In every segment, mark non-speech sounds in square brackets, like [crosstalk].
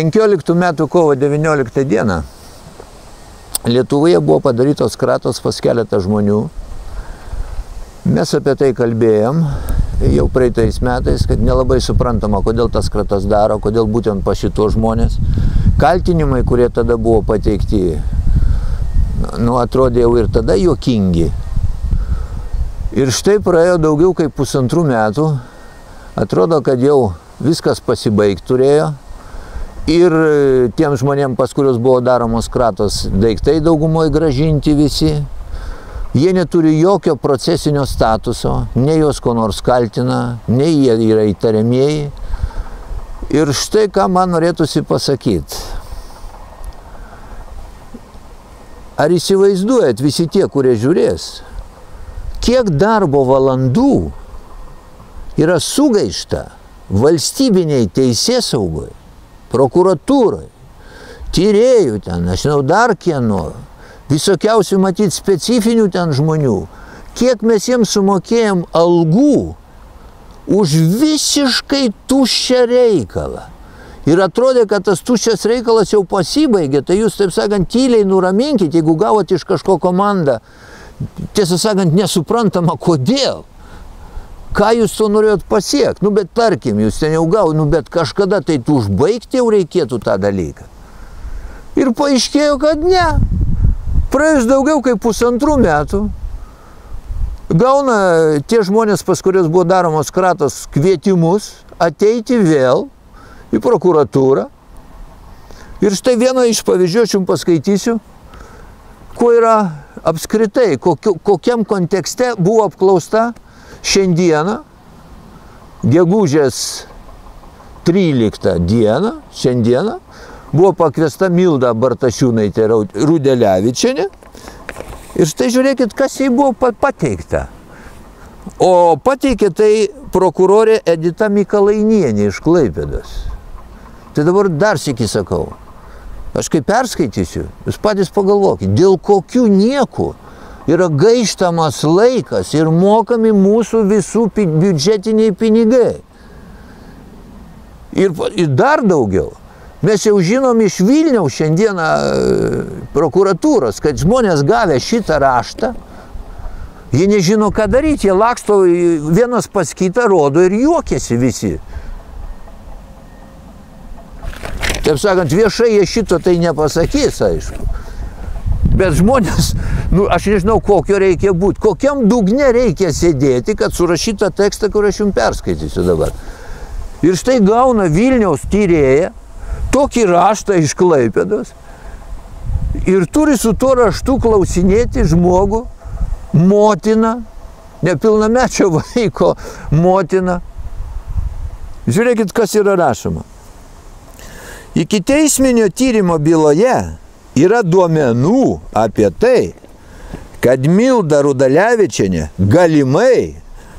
15 metų kovo 19 dieną Lietuvoje buvo padarytos kratos pas keletą žmonių. Mes apie tai kalbėjom jau praeitais metais, kad nelabai suprantama, kodėl tas kratas daro, kodėl būtent pas šito žmonės. Kaltinimai, kurie tada buvo pateikti, nu, atrodė jau ir tada juokingi. Ir štai praėjo daugiau kaip pusantrų metų, atrodo, kad jau viskas pasibaigti turėjo, ir tiem žmonėm, pas kuriuos buvo daromos kratos daiktai daugumoje gražinti visi. Jie neturi jokio procesinio statuso, nei juos ko nors kaltina, nei jie yra įtariamieji. Ir štai ką man norėtųsi pasakyti. Ar įsivaizduojat visi tie, kurie žiūrės, kiek darbo valandų yra sugaišta valstybiniai teisės saugoje prokuratūrai, tyrėjų ten, aš žinau, dar kieno, visokiausių matyti specifinių ten žmonių, kiek mes jiems sumokėjom algų už visiškai tuščią reikalą. Ir atrodė, kad tas tuščias reikalas jau pasibaigė, tai jūs, taip sakant, tyliai nuraminkit, jeigu gavot iš kažko komandą, tiesą sakant, nesuprantama kodėl ką jūs to norėjot pasiekti, nu bet tarkim, jūs ten jau gau, nu bet kažkada tai tu užbaigti jau reikėtų tą dalyką. Ir paaiškėjo, kad ne. Praėjus daugiau kaip pusantrų metų, gauna tie žmonės, pas kurios buvo daromos kratos kvietimus, ateiti vėl į prokuratūrą. Ir štai vieną iš pavyzdžių aš jums paskaitysiu, kuo yra apskritai, kokiam kontekste buvo apklausta Šiandieną, gegužės 13 dieną, šiandieną, buvo pakviesta Milda Bartašiūnaitė Rudeliavičianė. Ir štai žiūrėkit, kas jai buvo pateikta. O pateikė tai prokurorė Edita Mikalainienė iš Klaipėdos. Tai dabar dar sėki sakau. Aš kai perskaitysiu, jūs patys pagalvokit, dėl kokių niekų yra gaištamas laikas ir mokami mūsų visų biudžetiniai pinigai. Ir, ir dar daugiau. Mes jau žinom iš Vilniaus šiandieną e, prokuratūros, kad žmonės gavę šitą raštą, jie nežino, ką daryti, jie laksto vienas pas kitą, rodo ir juokiasi visi. Taip sakant, viešai jie šito tai nepasakys, aišku. Bet žmonės, nu, aš nežinau, kokio reikia būti, kokiam dugne reikia sėdėti, kad surašytą tekstą, kur aš jums perskaitysiu dabar. Ir štai gauna Vilniaus tyrėja tokį raštą iš Klaipėdos ir turi su tuo raštu klausinėti žmogų, motiną, nepilnamečio [laughs] vaiko motiną. Žiūrėkit, kas yra rašoma. Iki teisminio tyrimo byloje yra duomenų apie tai, kad Milda Rudalevičianė galimai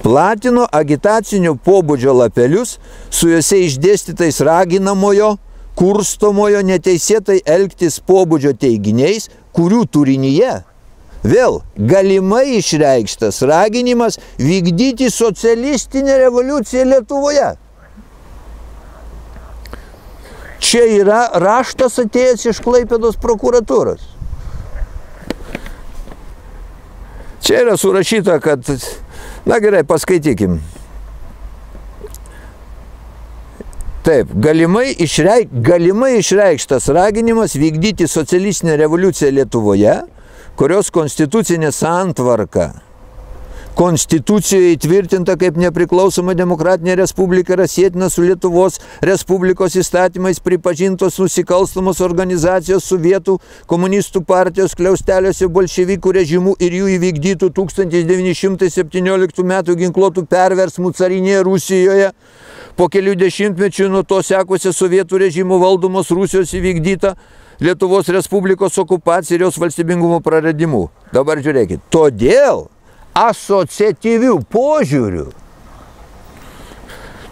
platino agitacinio pobūdžio lapelius su juose išdėstytais raginamojo, kurstomojo neteisėtai elgtis pobūdžio teiginiais, kurių turinyje vėl galimai išreikštas raginimas vykdyti socialistinę revoliuciją Lietuvoje. Čia yra raštas atėjęs iš Klaipėdos prokuratūros. Čia yra surašyta, kad, na gerai, paskaitykim. Taip, galimai, išreik, galimai išreikštas raginimas vykdyti socialistinę revoliuciją Lietuvoje, kurios konstitucinė santvarka Konstitucijoje įtvirtinta kaip nepriklausoma demokratinė respublika yra sėtina su Lietuvos Respublikos įstatymais pripažintos nusikalstamos organizacijos sovietų komunistų partijos kliausteliuose bolševikų režimų ir jų įvykdytų 1917 m. ginkluotų perversmų carinėje Rusijoje. Po kelių dešimtmečių nuo to sekusią sovietų režimų valdomos Rusijos įvykdyta Lietuvos Respublikos okupacija ir jos valstybingumo praradimu. Dabar žiūrėkit. Todėl asociatyvių požiūrių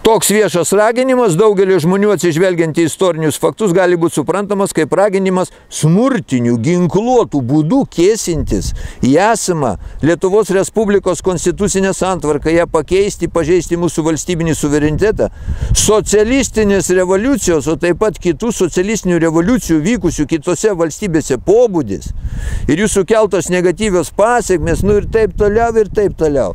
Toks viešas raginimas daugelio žmonių atsižvelgiant į istorinius faktus gali būti suprantamas kaip raginimas smurtinių, ginkluotų būdų kėsintis į esamą Lietuvos Respublikos konstitucinę santvarką, ją pakeisti, pažeisti mūsų valstybinį suverenitetą, socialistinės revoliucijos, o taip pat kitų socialistinių revoliucijų vykusių kitose valstybėse pobūdis ir jų sukeltos negatyvios pasiekmes, nu ir taip toliau, ir taip toliau.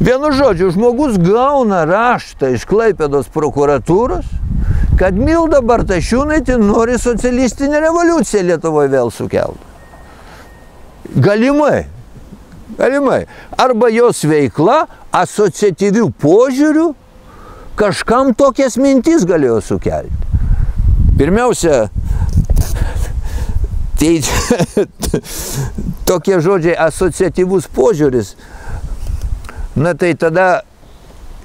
Vienu žodžiu, žmogus gauna raštą iš Klaipėdos prokuratūros, kad Milda Bartašiūnaitė nori socialistinę revoliuciją Lietuvoje vėl sukelti. Galimai. Galimai. Arba jos veikla asociatyvių požiūrių kažkam tokias mintis galėjo sukelti. Pirmiausia, [laughs] tai [laughs] tokie žodžiai asociatyvus požiūris Na tai tada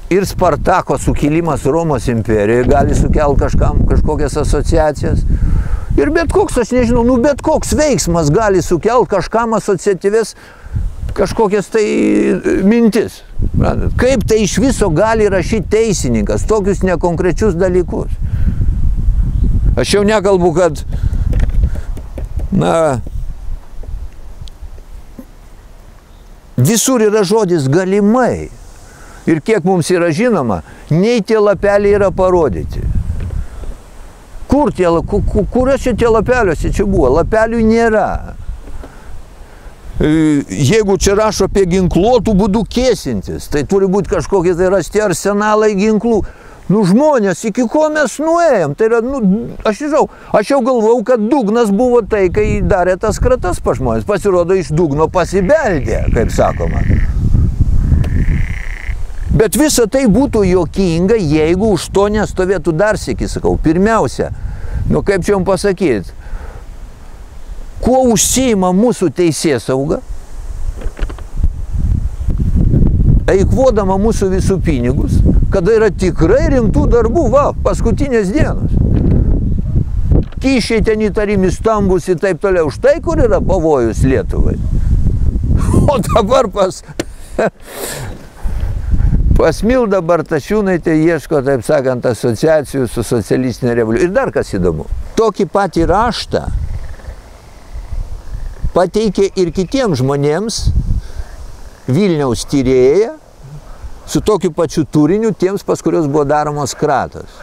ir Spartako sukilimas Romos imperijoje gali sukelti kažkam kažkokias asociacijas. Ir bet koks, aš nežinau, nu bet koks veiksmas gali sukelti kažkam asociatyvės kažkokias tai mintis. Kaip tai iš viso gali rašyti teisininkas tokius nekonkrečius dalykus. Aš jau nekalbu, kad, na, Visur yra žodis galimai. Ir kiek mums yra žinoma, nei tie lapeliai yra parodyti. Kur tie, kuriuose tie lapeliuose čia buvo? Lapelių nėra. E, jeigu čia rašo apie ginkluotų būdų kėsintis, tai turi būti kažkokie tai rasti arsenalai ginklų. Nu žmonės, iki ko mes nuėjom, tai yra, nu, aš nežinau, aš jau galvau, kad dugnas buvo tai, kai darė tas kratas pa žmonės, pasirodo iš dugno pasibeldė, kaip sakoma. Bet visa tai būtų jokinga, jeigu už to nestovėtų dar sėki, sakau. Pirmiausia, nu kaip čia jums pasakyti, kuo užsijima mūsų teisės sauga, eikvodama mūsų visų pinigus, kada yra tikrai rimtų darbų, va, paskutinės dienos. Kyšiai ten įtarimi stambus ir taip toliau. Štai kur yra pavojus Lietuvai. O dabar pas, [laughs] pas Mildą Bartašiūnaitę ieško, taip sakant, asociacijų su socialistinė revoliucija. Ir dar kas įdomu. Tokį patį raštą pateikė ir kitiems žmonėms Vilniaus tyrėja su tokiu pačiu turiniu tiems, pas kurios buvo daromos kratos.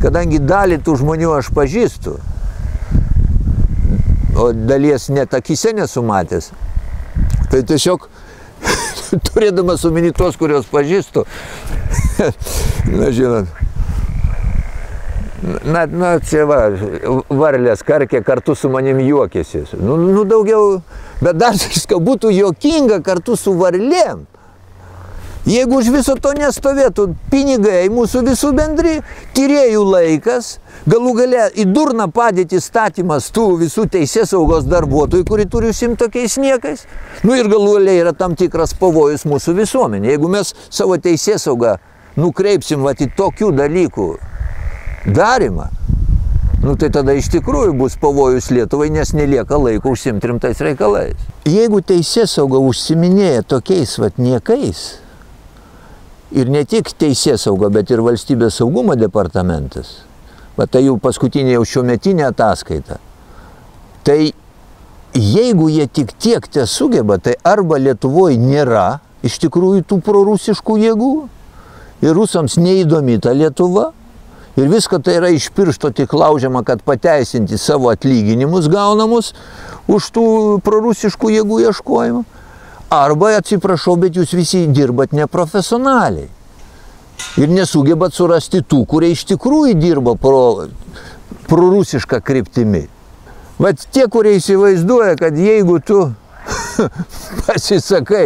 Kadangi dalį tų žmonių aš pažįstu, o dalies net akise nesu matęs, tai tiesiog [laughs] turėdamas omeny tuos, kuriuos pažįstu, [laughs] na žinot, Na, na, čia va, varlės karkė kartu su manim juokėsi. Nu, nu daugiau, bet dar [laughs] viską būtų juokinga kartu su varlėm. Jeigu už viso to nestovėtų pinigai mūsų visų bendri, tyriejų laikas, galų gale į durną padėtį statymas tų visų teisės saugos darbuotojų, kuri turi užsimti tokiais niekais, nu ir galų gale yra tam tikras pavojus mūsų visuomenė. Jeigu mes savo teisės saugą nukreipsim vat, į tokių dalykų darimą, nu tai tada iš tikrųjų bus pavojus Lietuvai, nes nelieka laiko užsimti rimtais reikalais. Jeigu teisės sauga užsiminėja tokiais vat niekais, ir ne tik teisės sauga, bet ir valstybės saugumo departamentas, va tai jau paskutinė jau šio metinė ataskaita, tai jeigu jie tik tiek te sugeba, tai arba Lietuvoje nėra iš tikrųjų tų prorusiškų jėgų ir rusams neįdomi ta Lietuva ir viską tai yra iš piršto tik laužiama, kad pateisinti savo atlyginimus gaunamus už tų prorusiškų jėgų ieškojimą Arba atsiprašau, bet jūs visi dirbat neprofesionaliai. Ir nesugebat surasti tų, kurie iš tikrųjų dirba pro, prorusišką kryptimį. Bet tie, kurie įsivaizduoja, kad jeigu tu [laughs] pasisakai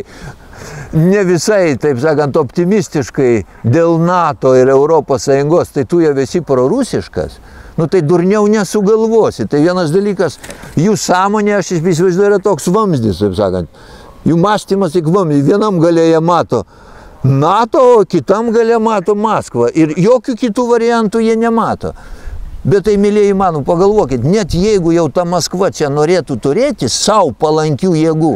ne visai, taip sakant, optimistiškai dėl NATO ir ES, tai tu jau esi prorusiškas, nu tai durniau nesugalvosi. Tai vienas dalykas, jų sąmonė, aš įsivaizduoju, yra toks vamzdis, taip sakant jų mąstymas tik vami, vienam galėje mato NATO, o kitam galė mato Maskvą ir jokių kitų variantų jie nemato. Bet tai, mėlyjei manų, pagalvokit, net jeigu jau ta Maskva čia norėtų turėti savo palankių jėgų,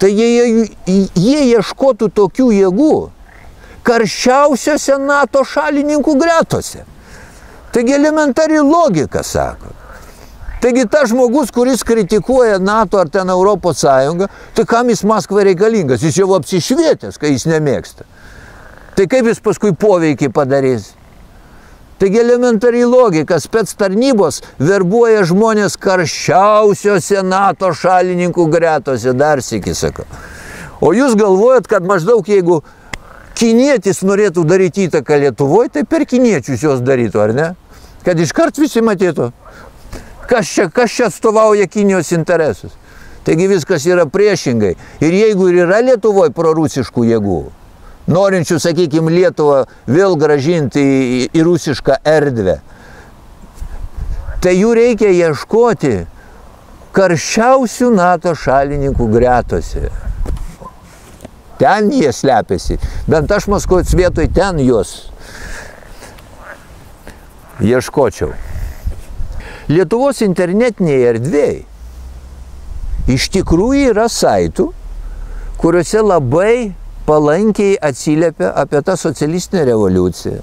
tai jie, jie ieškotų tokių jėgų, karščiausiose NATO šalininkų gretose. Taigi elementari logika, sako. Taigi tas žmogus, kuris kritikuoja NATO ar ten Europos Sąjungą, tai kam jis Maskvai reikalingas? Jis jau apsišvietęs, kai jis nemėgsta. Tai kaip jis paskui poveikį padarys? Taigi elementari logika, spets tarnybos verbuoja žmonės karščiausiose NATO šalininkų gretose, dar sėki sakau. O jūs galvojat, kad maždaug jeigu kinietis norėtų daryti įtaką Lietuvoje, tai per kiniečius jos darytų, ar ne? Kad iškart visi matytų, kas čia, kas čia atstovauja Kinijos interesus. Taigi viskas yra priešingai. Ir jeigu ir yra Lietuvoje prorusiškų jėgų, norinčių, sakykime, Lietuvą vėl gražinti į, į rusišką erdvę, tai jų reikia ieškoti karščiausių NATO šalininkų gretose. Ten jie slepiasi. Bent aš Maskvos vietoj ten juos ieškočiau. Lietuvos internetinėje erdvėje iš tikrųjų yra saitų, kuriuose labai palankiai atsiliepia apie tą socialistinę revoliuciją,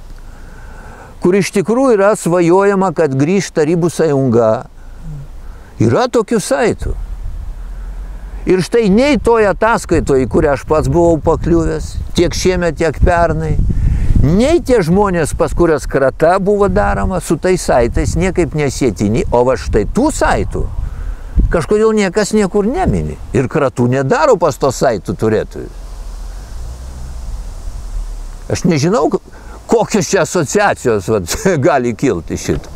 kur iš tikrųjų yra svajojama, kad grįž Tarybų sąjunga. Yra tokių saitų. Ir štai nei toje ataskaitoje, kurią aš pats buvau pakliuvęs, tiek šiemet, tiek pernai, nei tie žmonės, pas kurias krata buvo daroma, su tais saitais niekaip nesėtini, o va štai tų saitų kažkodėl niekas niekur nemini. Ir kratų nedaro pas tos saitų turėtojus. Aš nežinau, kokios čia asociacijos vat, [laughs] gali kilti šitą.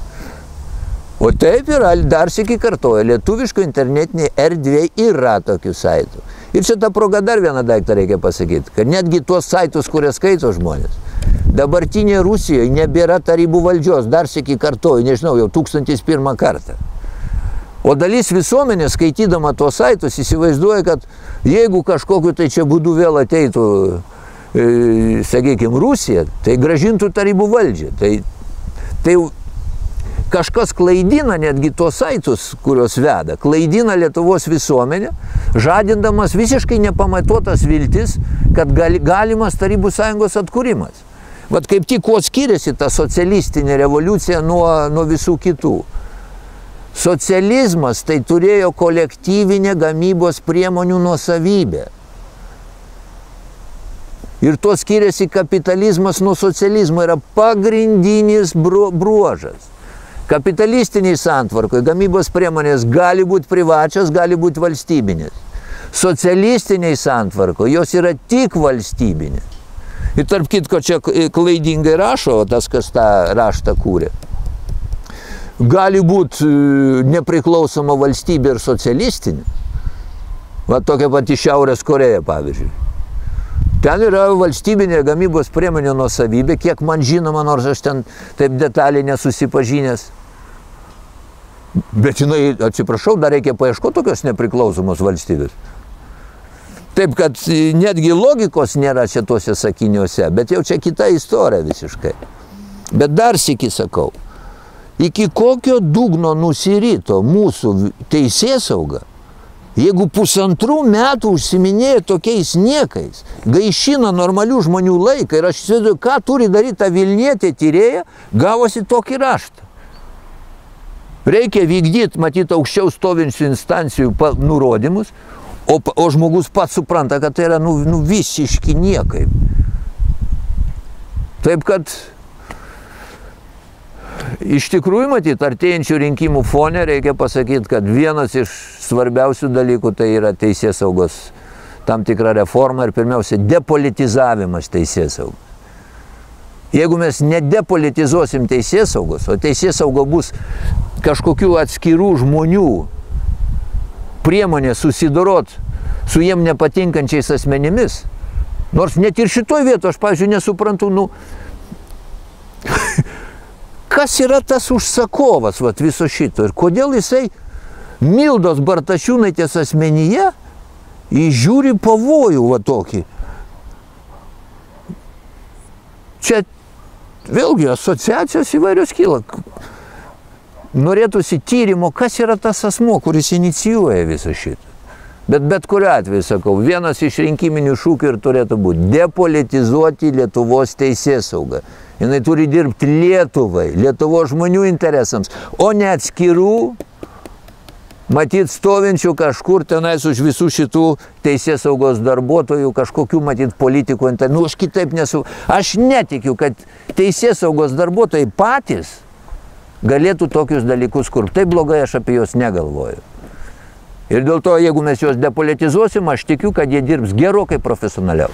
O taip yra, dar sėki kartoja, lietuviško internetinėje erdvėje yra tokių saitų. Ir šitą progą dar vieną daiktą reikia pasakyti, kad netgi tuos saitus, kurie skaito žmonės, dabartinėje Rusijoje nebėra tarybų valdžios, dar sėki kartoju, nežinau, jau tūkstantis pirmą kartą. O dalis visuomenės, skaitydama tuos saitus, įsivaizduoja, kad jeigu kažkokiu tai čia būdu vėl ateitų, e, sakykime, Rusija, tai gražintų tarybų valdžią. Tai, tai kažkas klaidina netgi tuos saitus, kuriuos veda, klaidina Lietuvos visuomenę, žadindamas visiškai nepamatuotas viltis, kad gali, galimas Tarybų sąjungos atkūrimas. Vat kaip tik kuo skiriasi ta socialistinė revoliucija nuo, nuo visų kitų. Socializmas tai turėjo kolektyvinę gamybos priemonių nuosavybę. Ir tuo skiriasi kapitalizmas nuo socializmo, yra pagrindinis bruožas. Kapitalistiniai santvarkoje gamybos priemonės gali būti privačios, gali būti valstybinės. Socialistiniai santvarkoje jos yra tik valstybinės. Ir tarp kitko čia klaidingai rašo tas, kas tą raštą kūrė. Gali būti e, nepriklausoma valstybė ir socialistinė. Va tokia pati Šiaurės Koreja, pavyzdžiui. Ten yra valstybinė gamybos priemonė nuosavybė, kiek man žinoma, nors aš ten taip detaliai nesusipažinęs. Bet jinai, atsiprašau, dar reikia paieškoti tokios nepriklausomos valstybės. Taip, kad netgi logikos nėra šituose sakiniuose, bet jau čia kita istorija visiškai. Bet dar sėki sakau, iki kokio dugno nusirito mūsų teisėsauga, jeigu pusantrų metų užsiminėja tokiais niekais, gaišina normalių žmonių laiką ir aš įsivaizduoju, ką turi daryti ta Vilnietė tyrėja, gavosi tokį raštą. Reikia vykdyti, matyti, aukščiau stovinčių instancijų nurodymus, o, o žmogus pats supranta, kad tai yra nu, nu, visiški niekai. Taip kad iš tikrųjų matyti, artėjančių rinkimų fone reikia pasakyti, kad vienas iš svarbiausių dalykų tai yra teisės saugos tam tikra reforma ir pirmiausia depolitizavimas teisės saugos. Jeigu mes nedepolitizuosim teisės saugos, o teisės saugo bus kažkokių atskirų žmonių priemonė susidorot su jiem nepatinkančiais asmenimis, nors net ir šitoj vietoje aš, pavyzdžiui, nesuprantu, nu, [laughs] kas yra tas užsakovas vat, viso šito ir kodėl jisai Mildos Bartašiūnaitės asmenyje įžiūri pavojų va tokį. Čia vėlgi asociacijos įvairios kyla. Norėtųsi tyrimo, kas yra tas asmo, kuris inicijuoja visą šitą. Bet bet kuriu atveju, sakau, vienas iš rinkiminių šūkių ir turėtų būti depolitizuoti Lietuvos teisės saugą. Jis turi dirbti Lietuvai, Lietuvos žmonių interesams, o ne atskirų, matyt, stovinčių kažkur tenais už visų šitų teisės saugos darbuotojų, kažkokių, matyt, politikų. Nu, aš kitaip nesu. Aš netikiu, kad teisės saugos darbuotojai patys galėtų tokius dalykus kur. Tai blogai aš apie juos negalvoju. Ir dėl to, jeigu mes juos depolitizuosim, aš tikiu, kad jie dirbs gerokai profesionaliau.